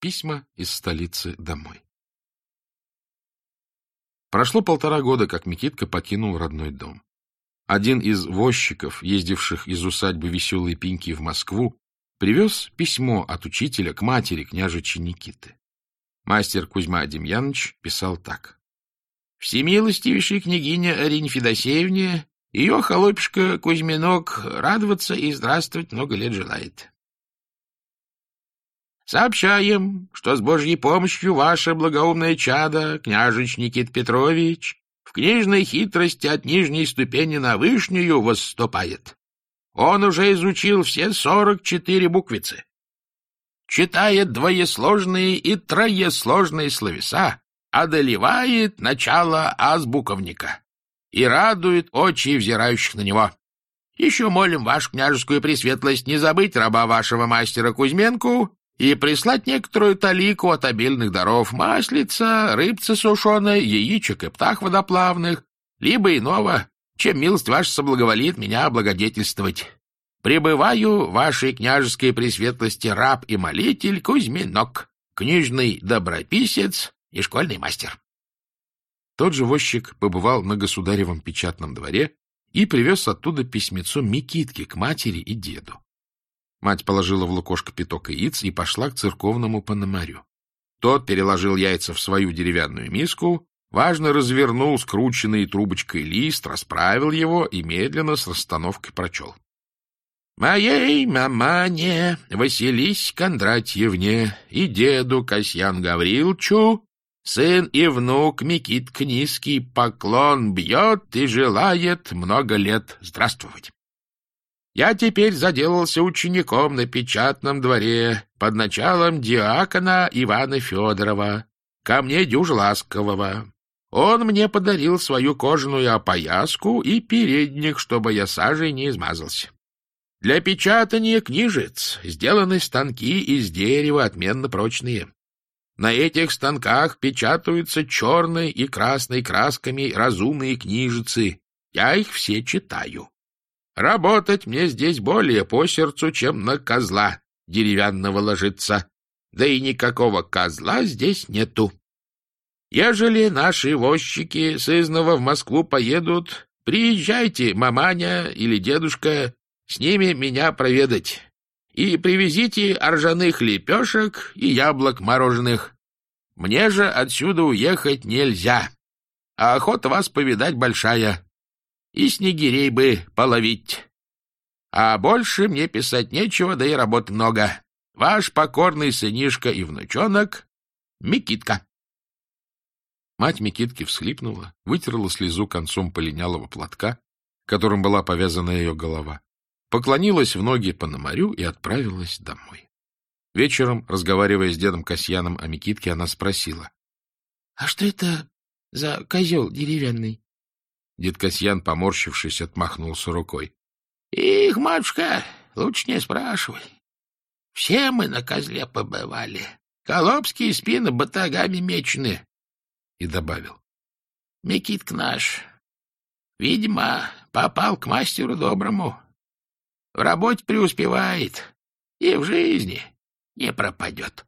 письма из столицы домой. Прошло полтора года, как Микитка покинул родной дом. Один из возчиков, ездивших из усадьбы Веселой Пинки в Москву, привез письмо от учителя к матери княжича Никиты. Мастер Кузьма Демьянович писал так. «Всемилостивейшей княгиня Арине Федосеевне ее холопишка Кузьминок радоваться и здравствовать много лет желает. Сообщаем, что с Божьей помощью ваше благоумное чадо, княжич Никит Петрович, в книжной хитрости от нижней ступени на вышнюю выступает. Он уже изучил все сорок четыре буквицы. Читает двоесложные и троесложные словеса, одолевает начало азбуковника и радует очи взирающих на него. Еще молим вашу княжескую пресветлость не забыть раба вашего мастера Кузьменку и прислать некоторую талику от обильных даров маслица, рыбцы сушеной, яичек и птах водоплавных, либо иного, чем милость ваша соблаговолит меня облагодетельствовать. Пребываю вашей княжеской пресветлости раб и молитель Кузьминок, книжный доброписец и школьный мастер. Тот же возчик побывал на государевом печатном дворе и привез оттуда письмецо Микитки к матери и деду. Мать положила в лукошко пяток яиц и пошла к церковному пономарю. Тот переложил яйца в свою деревянную миску, важно развернул скрученный трубочкой лист, расправил его и медленно с расстановкой прочел. «Моей мамане Васились Кондратьевне и деду Касьян Гаврилчу Сын и внук Микит Книзкий поклон бьет и желает много лет здравствовать. Я теперь заделался учеником на печатном дворе под началом диакона Ивана Федорова, ко мне дюж ласкового. Он мне подарил свою кожаную опояску и передник, чтобы я сажей не измазался. Для печатания книжец сделаны станки из дерева отменно прочные. На этих станках печатаются черной и красной красками разумные книжицы. Я их все читаю. Работать мне здесь более по сердцу, чем на козла деревянного ложиться. Да и никакого козла здесь нету. Ежели наши возчики с Изнова в Москву поедут, приезжайте, маманя или дедушка, с ними меня проведать и привезите ржаных лепешек и яблок мороженых. Мне же отсюда уехать нельзя, а охота вас повидать большая, и снегирей бы половить. А больше мне писать нечего, да и работы много. Ваш покорный сынишка и внучонок Микитка. Мать Микитки всхлипнула, вытерла слезу концом полинялого платка, которым была повязана ее голова поклонилась в ноги Пономарю и отправилась домой. Вечером, разговаривая с дедом Касьяном о Микитке, она спросила. — А что это за козел деревянный? Дед Касьян, поморщившись, отмахнулся рукой. — Их, матушка, лучше не спрашивай. Все мы на козле побывали. Колобские спины батагами мечены. И добавил. — Микитка наш, видимо, попал к мастеру доброму. В работе преуспевает и в жизни не пропадет.